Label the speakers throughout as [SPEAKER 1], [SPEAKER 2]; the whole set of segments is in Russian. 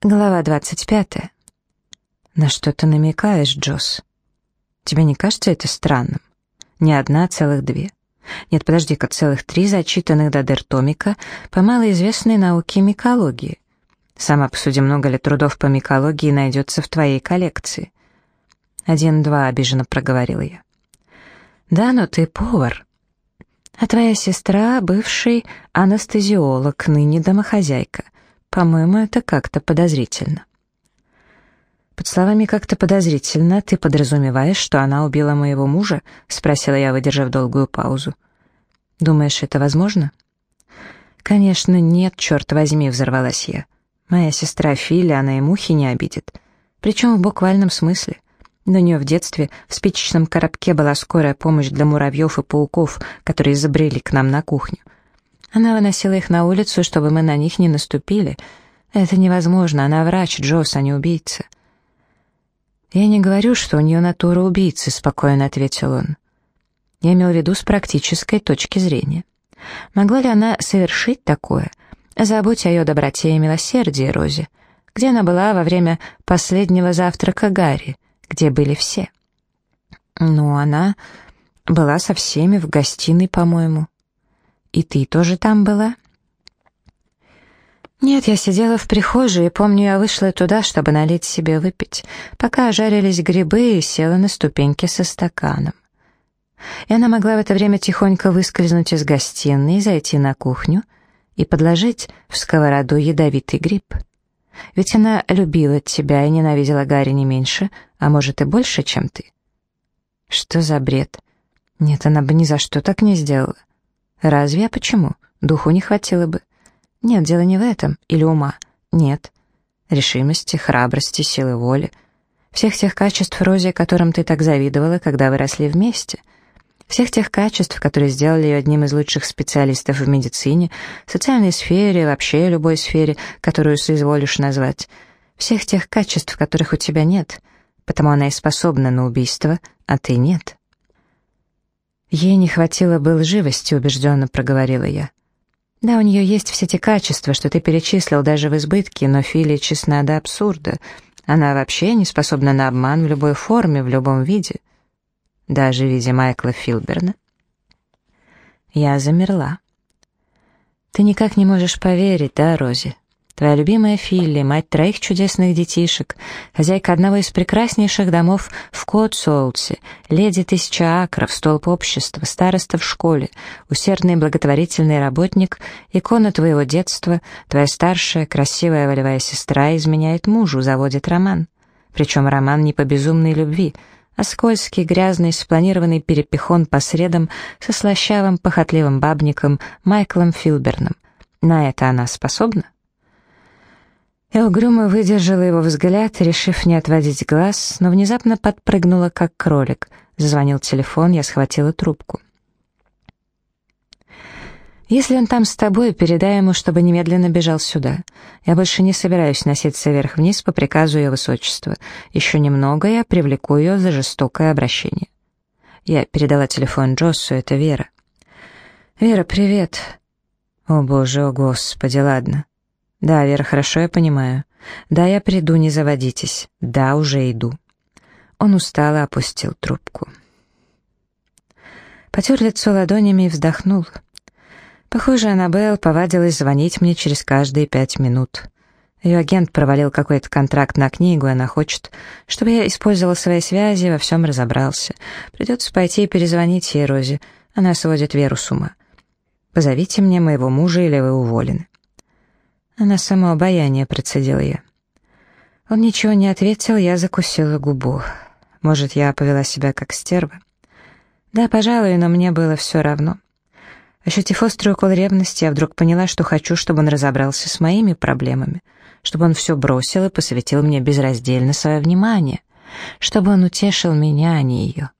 [SPEAKER 1] Глава 25. На что ты намекаешь, Джосс? Тебе не кажется это странным? Не одна, а целых две. Нет, подожди-ка, целых три зачитанных Дадер Томика по малоизвестной науке микологии. Сама посуди, много ли трудов по микологии найдется в твоей коллекции? Один-два, обиженно проговорила я. Да, но ты повар. А твоя сестра — бывший анестезиолог, ныне домохозяйка — по-моему, это как-то подозрительно. Под словами «как-то подозрительно» ты подразумеваешь, что она убила моего мужа? Спросила я, выдержав долгую паузу. Думаешь, это возможно? Конечно, нет, черт возьми, взорвалась я. Моя сестра Филя, она и мухи не обидит. Причем в буквальном смысле. У нее в детстве в спичечном коробке была скорая помощь для муравьев и пауков, которые забрели к нам на кухню. Она выносила их на улицу, чтобы мы на них не наступили. Это невозможно, она врач, Джосс, а не убийца. «Я не говорю, что у нее натура убийцы», — спокойно ответил он. Я имел в виду с практической точки зрения. Могла ли она совершить такое? Забудь о ее доброте и милосердии, Розе. Где она была во время последнего завтрака Гарри? Где были все? Ну, она была со всеми в гостиной, по-моему. И ты тоже там была?» «Нет, я сидела в прихожей, и помню, я вышла туда, чтобы налить себе выпить, пока жарились грибы, и села на ступеньки со стаканом. И она могла в это время тихонько выскользнуть из гостиной, зайти на кухню и подложить в сковороду ядовитый гриб. Ведь она любила тебя и ненавидела Гарри не меньше, а может и больше, чем ты. Что за бред? Нет, она бы ни за что так не сделала. Разве? А почему? Духу не хватило бы. Нет, дело не в этом. Или ума. Нет. Решимости, храбрости, силы воли. Всех тех качеств, Рози, которым ты так завидовала, когда вы росли вместе. Всех тех качеств, которые сделали ее одним из лучших специалистов в медицине, социальной сфере, вообще любой сфере, которую соизволишь назвать. Всех тех качеств, которых у тебя нет. Потому она и способна на убийство, а ты нет. Ей не хватило бы лживости, убежденно проговорила я. Да, у нее есть все те качества, что ты перечислил даже в избытке, но Фили честна до абсурда. Она вообще не способна на обман в любой форме, в любом виде. Даже в виде Майкла Филберна. Я замерла. Ты никак не можешь поверить, да, Рози? Твоя любимая Филли, мать троих чудесных детишек, хозяйка одного из прекраснейших домов в Котсуолтсе, леди тысяча акров, столб общества, староста в школе, усердный благотворительный работник, икона твоего детства, твоя старшая, красивая волевая сестра изменяет мужу, заводит роман. Причем роман не по безумной любви, а скользкий, грязный, спланированный перепихон по средам со слащавым, похотливым бабником Майклом Филберном. На это она способна? Я угрюмо выдержала его взгляд, решив не отводить глаз, но внезапно подпрыгнула, как кролик. Зазвонил телефон, я схватила трубку. «Если он там с тобой, передай ему, чтобы немедленно бежал сюда. Я больше не собираюсь носиться вверх-вниз по приказу ее высочества. Еще немного я привлеку ее за жестокое обращение». Я передала телефон Джоссу, это Вера. «Вера, привет». «О боже, о господи, ладно. «Да, Вера, хорошо, я понимаю. Да, я приду, не заводитесь. Да, уже иду». Он устало опустил трубку. Потер лицо ладонями и вздохнул. Похоже, Аннабелл повадилась звонить мне через каждые пять минут. Ее агент провалил какой-то контракт на книгу, и она хочет, чтобы я использовал свои связи и во всем разобрался. Придется пойти и перезвонить ей, Розе. Она сводит Веру с ума. Позовите мне моего мужа, или вы уволены. Она само обаяние, процедила я. Он ничего не ответил, я закусила губу. Может, я повела себя как стерва? Да, пожалуй, но мне было все равно. Ощутив острый укол ревности, я вдруг поняла, что хочу, чтобы он разобрался с моими проблемами, чтобы он все бросил и посвятил мне безраздельно свое внимание, чтобы он утешил меня, а не ее.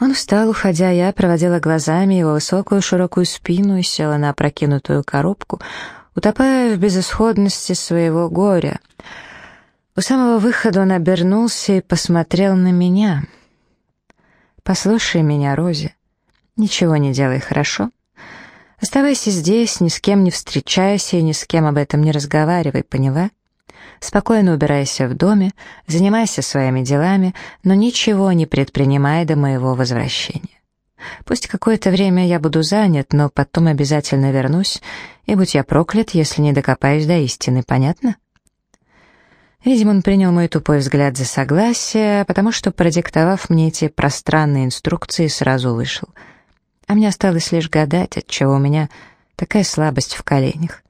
[SPEAKER 1] Он встал, уходя, я проводила глазами его высокую широкую спину и села на опрокинутую коробку, утопая в безысходности своего горя. У самого выхода он обернулся и посмотрел на меня. «Послушай меня, Рози, ничего не делай, хорошо? Оставайся здесь, ни с кем не встречайся и ни с кем об этом не разговаривай, поняла? Спокойно убирайся в доме, занимайся своими делами, но ничего не предпринимай до моего возвращения. Пусть какое-то время я буду занят, но потом обязательно вернусь, и будь я проклят, если не докопаюсь до истины, понятно? Видимо, он принял мой тупой взгляд за согласие, потому что, продиктовав мне эти пространные инструкции, сразу вышел. А мне осталось лишь гадать, отчего у меня такая слабость в коленях.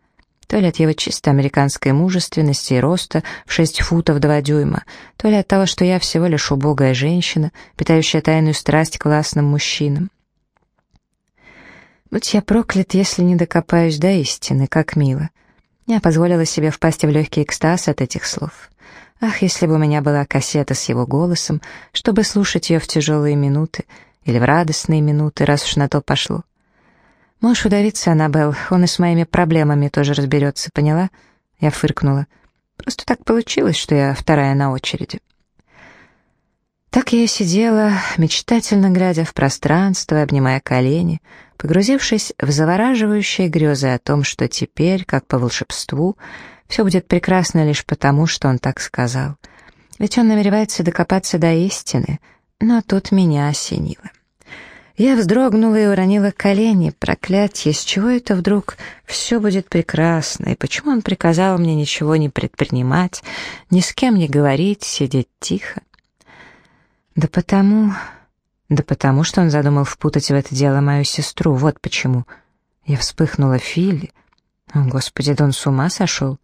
[SPEAKER 1] То ли от его чисто американской мужественности и роста в шесть футов два дюйма, то ли от того, что я всего лишь убогая женщина, питающая тайную страсть к классным мужчинам. Будь я проклят, если не докопаюсь до истины, как мило. Я позволила себе впасть в легкий экстаз от этих слов. Ах, если бы у меня была кассета с его голосом, чтобы слушать ее в тяжелые минуты или в радостные минуты, раз уж на то пошло. «Можешь удавиться, Аннабелл, он и с моими проблемами тоже разберется, поняла?» Я фыркнула. «Просто так получилось, что я вторая на очереди». Так я сидела, мечтательно глядя в пространство, обнимая колени, погрузившись в завораживающие грезы о том, что теперь, как по волшебству, все будет прекрасно лишь потому, что он так сказал. Ведь он намеревается докопаться до истины, но тут меня осенило. Я вздрогнула и уронила колени. Проклятье, с чего это вдруг все будет прекрасно? И почему он приказал мне ничего не предпринимать, ни с кем не говорить, сидеть тихо? Да потому... Да потому, что он задумал впутать в это дело мою сестру. Вот почему. Я вспыхнула Филли. О, Господи, да он с ума сошел?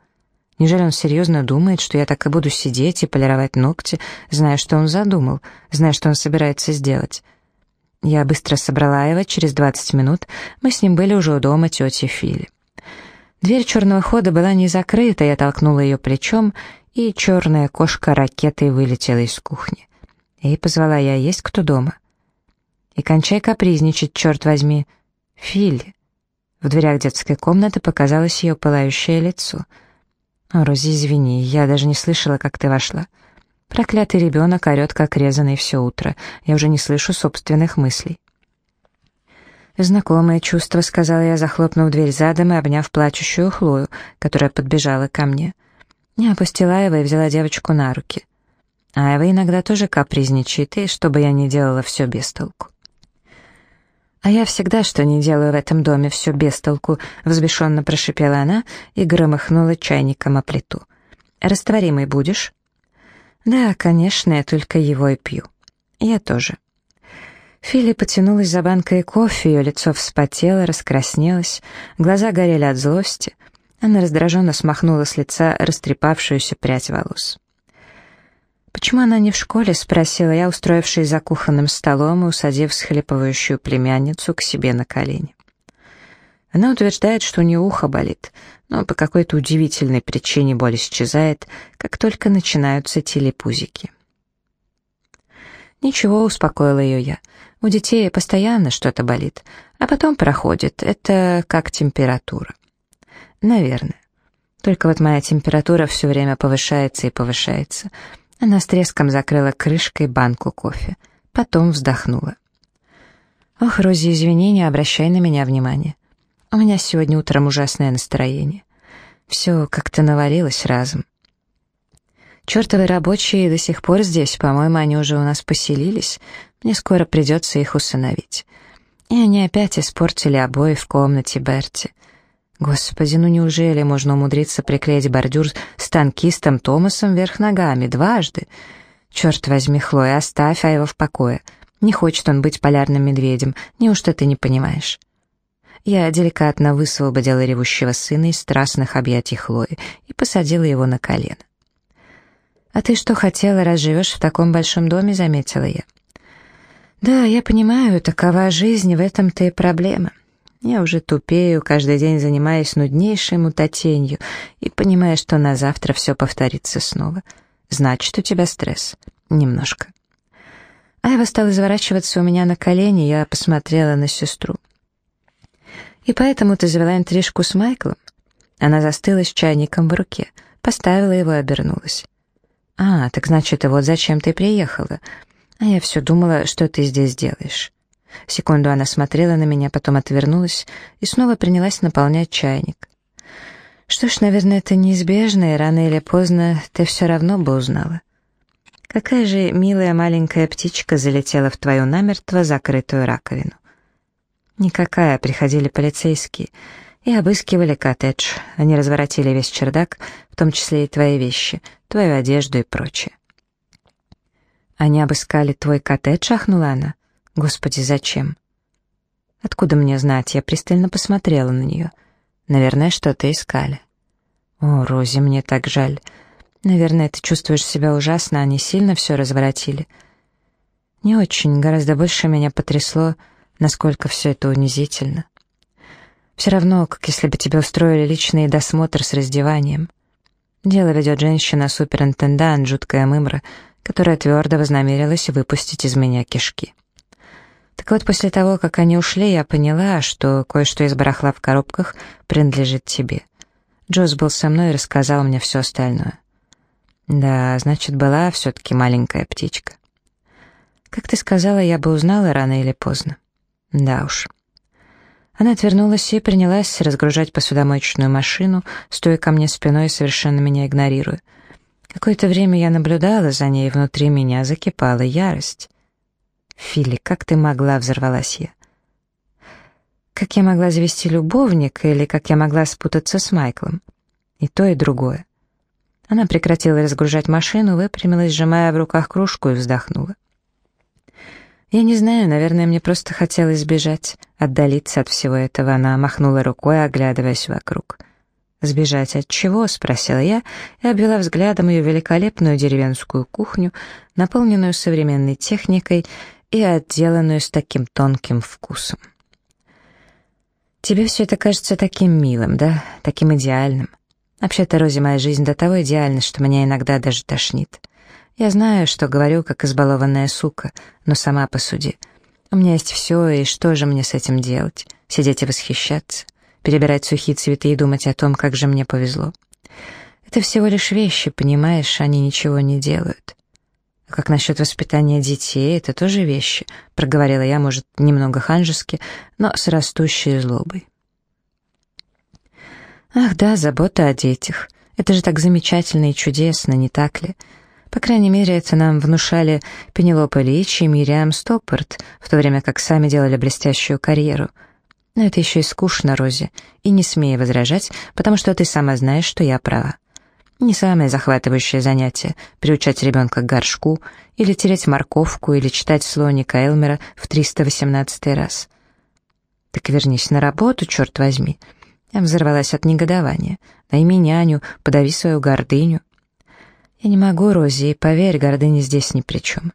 [SPEAKER 1] Неужели он серьезно думает, что я так и буду сидеть и полировать ногти, зная, что он задумал, зная, что он собирается сделать? Я быстро собрала его, через 20 минут мы с ним были уже у дома тети Фили. Дверь черного хода была не закрыта, я толкнула ее плечом, и черная кошка ракетой вылетела из кухни. И позвала я, есть кто дома? И кончай капризничать, черт возьми. Фили. В дверях детской комнаты показалось ее пылающее лицо. «О, Рози, извини, я даже не слышала, как ты вошла». Проклятый ребенок орет, как резанный все утро. Я уже не слышу собственных мыслей. «Знакомое чувство», — сказала я, захлопнув дверь задом и обняв плачущую Хлою, которая подбежала ко мне. Я опустила его и взяла девочку на руки. Айва иногда тоже капризничает, и чтобы я не делала все без толку. «А я всегда что не делаю в этом доме, все без толку», — взбешенно прошипела она и громыхнула чайником о плиту. «Растворимый будешь?» «Да, конечно, я только его и пью. Я тоже». Филли потянулась за банкой кофе, ее лицо вспотело, раскраснелось, глаза горели от злости. Она раздраженно смахнула с лица растрепавшуюся прядь волос. «Почему она не в школе?» — спросила я, устроившись за кухонным столом и усадив схлипывающую племянницу к себе на колени. Она утверждает, что у нее ухо болит, но по какой-то удивительной причине боль исчезает, как только начинаются телепузики. «Ничего», — успокоила ее я. «У детей постоянно что-то болит, а потом проходит. Это как температура». «Наверное. Только вот моя температура все время повышается и повышается». Она с треском закрыла крышкой банку кофе. Потом вздохнула. «Ох, Рози, извини, не обращай на меня внимания. У меня сегодня утром ужасное настроение. Все как-то навалилось разом. Чертовы рабочие до сих пор здесь, по-моему, они уже у нас поселились. Мне скоро придется их усыновить. И они опять испортили обои в комнате Берти. Господи, ну неужели можно умудриться приклеить бордюр с танкистом Томасом вверх ногами дважды? Черт возьми, Хлоя, оставь Айва в покое. Не хочет он быть полярным медведем, неужто ты не понимаешь? Я деликатно высвободила ревущего сына из страстных объятий Хлои и посадила его на колено. «А ты что хотела, раз живешь в таком большом доме?» — заметила я. «Да, я понимаю, такова жизнь, в этом-то и проблема. Я уже тупею, каждый день занимаясь нуднейшей мутатенью и понимаю, что на завтра все повторится снова. Значит, у тебя стресс. Немножко». Айва стала изворачиваться у меня на колени, я посмотрела на сестру. «И поэтому ты завела интрижку с Майклом?» Она застыла с чайником в руке, поставила его и обернулась. «А, так значит, и вот зачем ты приехала. А я все думала, что ты здесь делаешь». Секунду она смотрела на меня, потом отвернулась и снова принялась наполнять чайник. Что ж, наверное, это неизбежно, и рано или поздно ты все равно бы узнала. Какая же милая маленькая птичка залетела в твою намертво закрытую раковину. Никакая, приходили полицейские и обыскивали коттедж. Они разворотили весь чердак, в том числе и твои вещи, твою одежду и прочее. «Они обыскали твой коттедж?» — ахнула она. «Господи, зачем?» «Откуда мне знать?» Я пристально посмотрела на нее. «Наверное, что-то искали». «О, Рози, мне так жаль. Наверное, ты чувствуешь себя ужасно, они сильно все разворотили». «Не очень, гораздо больше меня потрясло, насколько все это унизительно. Все равно, как если бы тебе устроили личный досмотр с раздеванием. Дело ведет женщина-суперинтендант, жуткая мымра, которая твердо вознамерилась выпустить из меня кишки. Так вот, после того, как они ушли, я поняла, что кое-что из барахла в коробках принадлежит тебе. Джоз был со мной и рассказал мне все остальное. Да, значит, была все-таки маленькая птичка. Как ты сказала, я бы узнала рано или поздно. Да уж. Она отвернулась и принялась разгружать посудомоечную машину, стоя ко мне спиной и совершенно меня игнорируя. Какое-то время я наблюдала за ней, и внутри меня закипала ярость. «Филли, как ты могла?» — взорвалась я. «Как я могла завести любовника или как я могла спутаться с Майклом?» И то, и другое. Она прекратила разгружать машину, выпрямилась, сжимая в руках кружку, и вздохнула. «Я не знаю, наверное, мне просто хотелось сбежать, отдалиться от всего этого». Она махнула рукой, оглядываясь вокруг. «Сбежать от чего?» — спросила я и обвела взглядом ее великолепную деревенскую кухню, наполненную современной техникой и отделанную с таким тонким вкусом. «Тебе все это кажется таким милым, да? Таким идеальным. Вообще-то, Рози, моя жизнь до того идеальна, что меня иногда даже тошнит. Я знаю, что говорю, как избалованная сука, но сама посуди. У меня есть все, и что же мне с этим делать? Сидеть и восхищаться?» перебирать сухие цветы и думать о том, как же мне повезло. Это всего лишь вещи, понимаешь, они ничего не делают. А как насчет воспитания детей, это тоже вещи, проговорила я, может, немного ханжески, но с растущей злобой. Ах да, забота о детях. Это же так замечательно и чудесно, не так ли? По крайней мере, это нам внушали Пенелопа Лич и Мириам Стоппорт, в то время как сами делали блестящую карьеру — но это еще и скучно, Рози, и не смей возражать, потому что ты сама знаешь, что я права. Не самое захватывающее занятие — приучать ребенка к горшку, или тереть морковку, или читать слоника Элмера в 318 раз. Так вернись на работу, черт возьми. Я взорвалась от негодования. Найми няню, подави свою гордыню. Я не могу, Рози, и поверь, гордыня здесь ни при чем.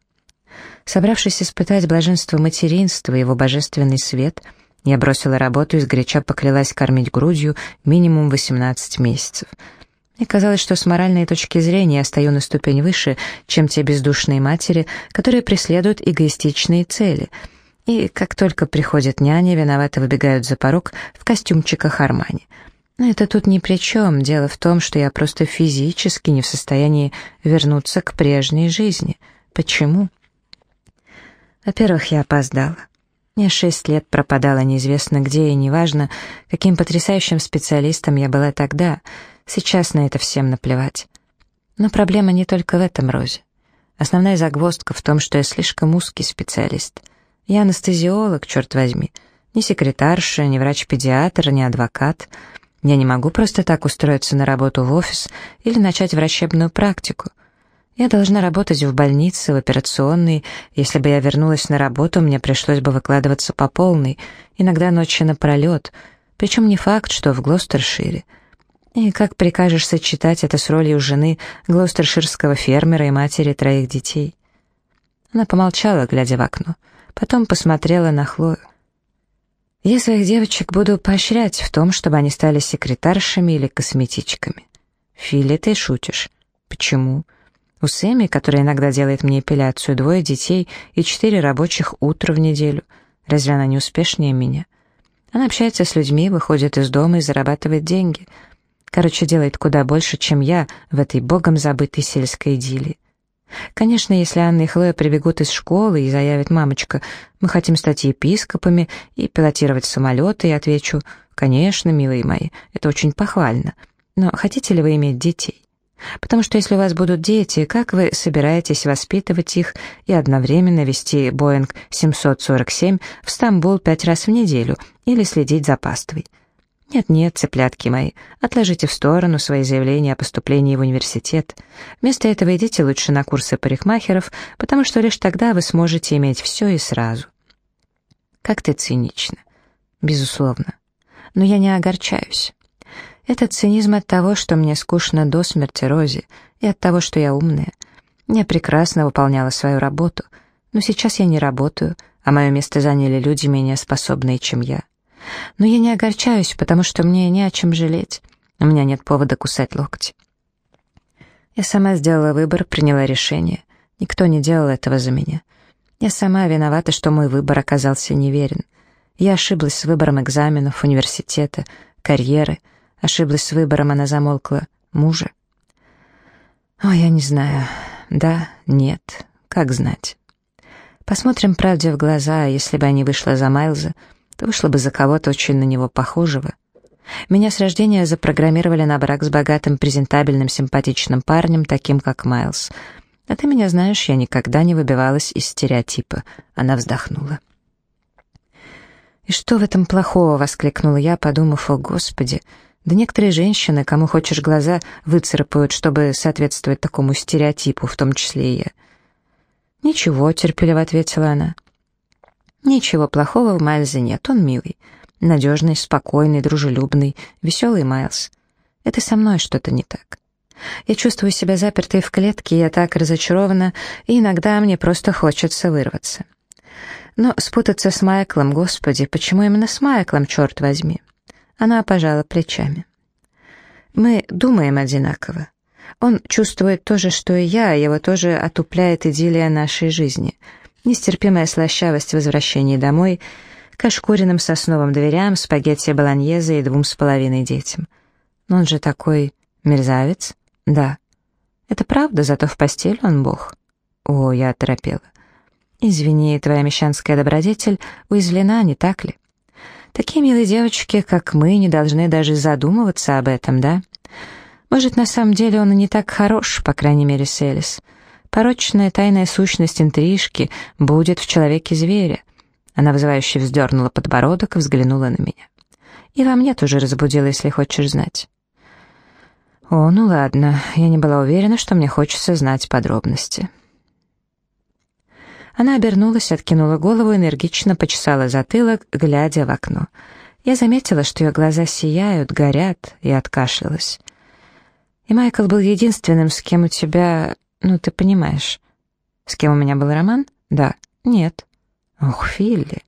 [SPEAKER 1] Собравшись испытать блаженство материнства и его божественный свет — я бросила работу и сгоряча поклялась кормить грудью минимум 18 месяцев. Мне казалось, что с моральной точки зрения я стою на ступень выше, чем те бездушные матери, которые преследуют эгоистичные цели. И как только приходит няня, виновато выбегают за порог в костюмчиках Армани. Это тут ни при чем. Дело в том, что я просто физически не в состоянии вернуться к прежней жизни. Почему? Во-первых, я опоздала. Я шесть лет пропадала неизвестно где, и неважно, каким потрясающим специалистом я была тогда, сейчас на это всем наплевать. Но проблема не только в этом, Розе. Основная загвоздка в том, что я слишком узкий специалист. Я анестезиолог, черт возьми. Не секретарша, не врач-педиатр, не адвокат. Я не могу просто так устроиться на работу в офис или начать врачебную практику. Я должна работать в больнице, в операционной. Если бы я вернулась на работу, мне пришлось бы выкладываться по полной, иногда ночи напролет, причем не факт, что в Глостершире. И как прикажешь сочетать это с ролью жены глостерширского фермера и матери троих детей? Она помолчала, глядя в окно, потом посмотрела на Хлою. Я своих девочек буду поощрять в том, чтобы они стали секретаршами или косметичками. Фили, ты шутишь. Почему? У Сэмми, которая иногда делает мне эпиляцию, двое детей и четыре рабочих утра в неделю. Разве она не успешнее меня? Она общается с людьми, выходит из дома и зарабатывает деньги. Короче, делает куда больше, чем я в этой богом забытой сельской идиллии. Конечно, если Анна и Хлоя прибегут из школы и заявят «мамочка, мы хотим стать епископами и пилотировать самолеты», я отвечу «конечно, милые мои, это очень похвально, но хотите ли вы иметь детей?» Потому что если у вас будут дети, как вы собираетесь воспитывать их и одновременно вести Боинг 747 в Стамбул пять раз в неделю или следить за паствой? Нет-нет, цыплятки мои, отложите в сторону свои заявления о поступлении в университет. Вместо этого идите лучше на курсы парикмахеров, потому что лишь тогда вы сможете иметь все и сразу. Как ты цинично. Безусловно. Но я не огорчаюсь. Это цинизм от того, что мне скучно до смерти Рози, и от того, что я умная. Я прекрасно выполняла свою работу, но сейчас я не работаю, а мое место заняли люди менее способные, чем я. Но я не огорчаюсь, потому что мне не о чем жалеть. У меня нет повода кусать локти. Я сама сделала выбор, приняла решение. Никто не делал этого за меня. Я сама виновата, что мой выбор оказался неверен. Я ошиблась с выбором экзаменов, университета, карьеры. Ошиблась с выбором, она замолкла. Мужа. О, я не знаю. Да, нет. Как знать? Посмотрим правде в глаза, если бы я не вышла за Майлза, вышла бы за кого-то очень на него похожего. Меня с рождения запрограммировали на брак с богатым, презентабельным, симпатичным парнем, таким как Майлз. А ты меня знаешь, я никогда не выбивалась из стереотипа. Она вздохнула. «И что в этом плохого?» — воскликнула я, подумав, «О, Господи!» Да некоторые женщины, кому хочешь глаза, выцарапают, чтобы соответствовать такому стереотипу, в том числе и я. «Ничего», — терпеливо ответила она. Ничего плохого в Майлзе нет, он милый. Надежный, спокойный, дружелюбный, веселый Майлз. Это со мной что-то не так. Я чувствую себя запертой в клетке, я так разочарована, и иногда мне просто хочется вырваться. Но спутаться с Майклом, господи, почему именно с Майклом, черт возьми? Она пожала плечами. Мы думаем одинаково. Он чувствует то же, что и я, его тоже отупляет идиллия нашей жизни — Нестерпимая слащавость возвращения домой, к ошкуренным сосновым дверям, спагетти болоньезе и двум с половиной детям. Но он же такой мерзавец? Да. Это правда, зато в постель он бог. О, я оторопела. Извини, твоя мещанская добродетель уязвлена, не так ли? Такие милые девочки, как мы, не должны даже задумываться об этом, да? Может, на самом деле он и не так хорош, по крайней мере, Селис. Порочная тайная сущность интрижки будет в человеке зверя. Она вызывающе вздернула подбородок и взглянула на меня. И во мне тоже разбудила, если хочешь знать. О, ну ладно, я не была уверена, что мне хочется знать подробности. Она обернулась, откинула голову, энергично почесала затылок, глядя в окно. Я заметила, что ее глаза сияют, горят, и откашлялась. И Майкл был единственным, с кем у тебя ну, ты понимаешь. С кем у меня был роман? Да. Нет. Ох, Филли.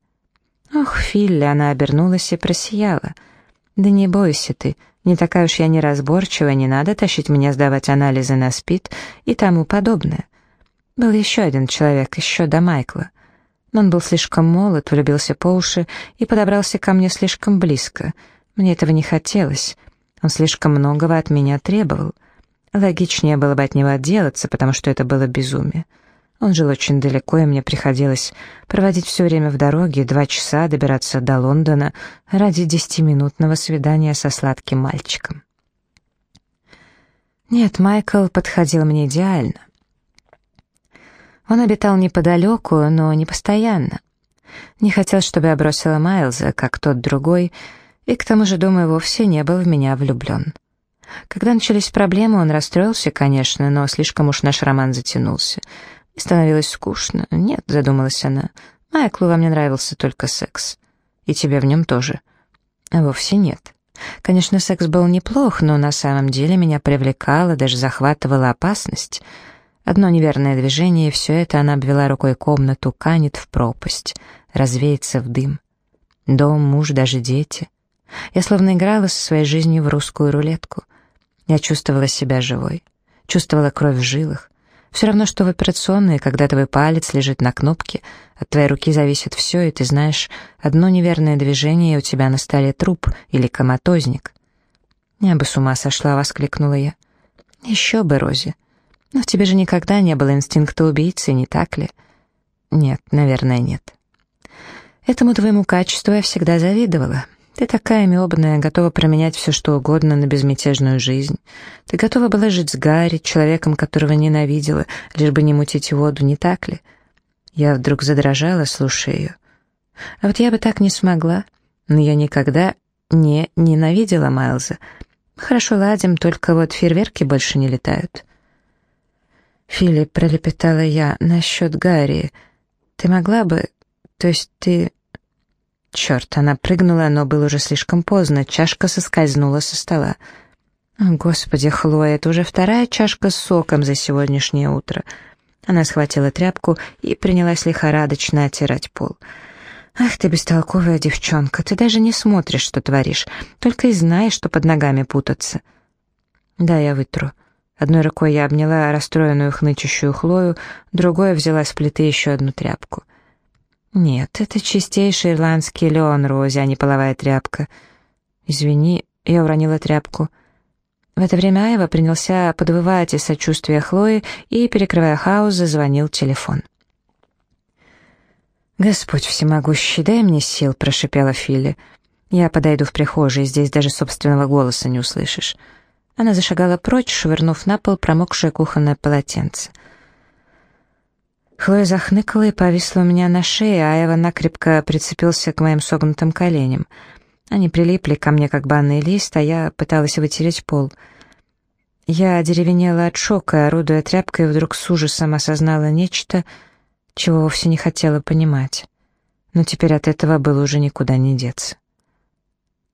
[SPEAKER 1] Ох, Филли, она обернулась и просияла. Да не бойся ты, не такая уж я неразборчивая, не надо тащить меня сдавать анализы на СПИД и тому подобное. Был еще один человек, еще до Майкла. Но он был слишком молод, влюбился по уши и подобрался ко мне слишком близко. Мне этого не хотелось. Он слишком многого от меня требовал. Логичнее было бы от него отделаться, потому что это было безумие. Он жил очень далеко, и мне приходилось проводить все время в дороге, два часа добираться до Лондона ради десятиминутного свидания со сладким мальчиком. Нет, Майкл подходил мне идеально. Он обитал неподалеку, но не постоянно. Не хотел, чтобы я бросила Майлза, как тот другой, и к тому же, думаю, вовсе не был в меня влюблен. Когда начались проблемы, он расстроился, конечно, но слишком уж наш роман затянулся. И становилось скучно. Нет, задумалась она. Майклу во мне нравился только секс. И тебе в нем тоже. А вовсе нет. Конечно, секс был неплох, но на самом деле меня привлекала, даже захватывала опасность. Одно неверное движение, и все это она обвела рукой комнату, канет в пропасть, развеется в дым. Дом, муж, даже дети. Я словно играла со своей жизнью в русскую рулетку. Я чувствовала себя живой, чувствовала кровь в жилах. Все равно, что в операционной, когда твой палец лежит на кнопке, от твоей руки зависит все, и ты знаешь, одно неверное движение, и у тебя на столе труп или коматозник. «Я бы с ума сошла», — воскликнула я. «Еще бы, Рози. Но в тебе же никогда не было инстинкта убийцы, не так ли? Нет, наверное, нет. Этому твоему качеству я всегда завидовала. Ты такая мебная, готова променять все что угодно на безмятежную жизнь. Ты готова была жить с Гарри, человеком, которого ненавидела, лишь бы не мутить воду, не так ли? Я вдруг задрожала, слушая ее. А вот я бы так не смогла. Но я никогда не ненавидела Майлза. Хорошо ладим, только вот фейерверки больше не летают. Филипп, пролепетала я, насчет Гарри. Ты могла бы... То есть ты... Черт, она прыгнула, но было уже слишком поздно, чашка соскользнула со стола. Господи, Хлоя, это уже вторая чашка с соком за сегодняшнее утро. Она схватила тряпку и принялась лихорадочно оттирать пол. «Ах ты, бестолковая девчонка, ты даже не смотришь, что творишь, только и знаешь, что под ногами путаться». «Да, я вытру». Одной рукой я обняла расстроенную хнычущую Хлою, другой взяла с плиты еще одну тряпку. «Нет, это чистейший ирландский лен, Рози, а не половая тряпка». «Извини, я уронила тряпку». В это время Айва принялся подвывать из сочувствия Хлои и, перекрывая хаос, зазвонил телефон. «Господь всемогущий, дай мне сил», — прошипела Филли. «Я подойду в прихожей, здесь даже собственного голоса не услышишь». Она зашагала прочь, швырнув на пол промокшее кухонное полотенце. Хлоя захныкала и повисла у меня на шее, а Эва накрепко прицепился к моим согнутым коленям. Они прилипли ко мне, как банный лист, а я пыталась вытереть пол. Я деревенела от шока, орудуя тряпкой, вдруг с ужасом осознала нечто, чего вовсе не хотела понимать. Но теперь от этого было уже никуда не деться.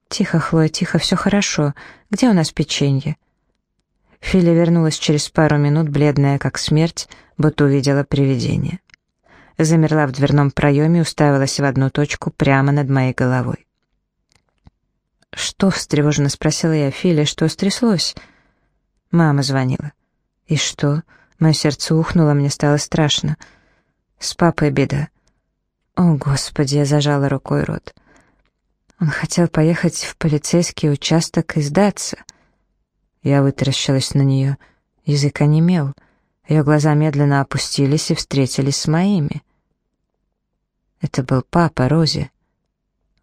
[SPEAKER 1] «Тихо, Хлоя, тихо, все хорошо. Где у нас печенье?» Филя вернулась через пару минут, бледная как смерть, будто увидела привидение. Замерла в дверном проеме уставилась в одну точку прямо над моей головой. «Что?» — встревоженно спросила я Филя, что стряслось? Мама звонила. «И что?» Мое сердце ухнуло, мне стало страшно. «С папой беда». «О, Господи!» — я зажала рукой рот. Он хотел поехать в полицейский участок и сдаться. Я вытаращилась на нее. Язык онемел. Ее глаза медленно опустились и встретились с моими. Это был папа Рози.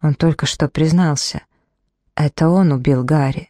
[SPEAKER 1] Он только что признался. Это он убил Гарри.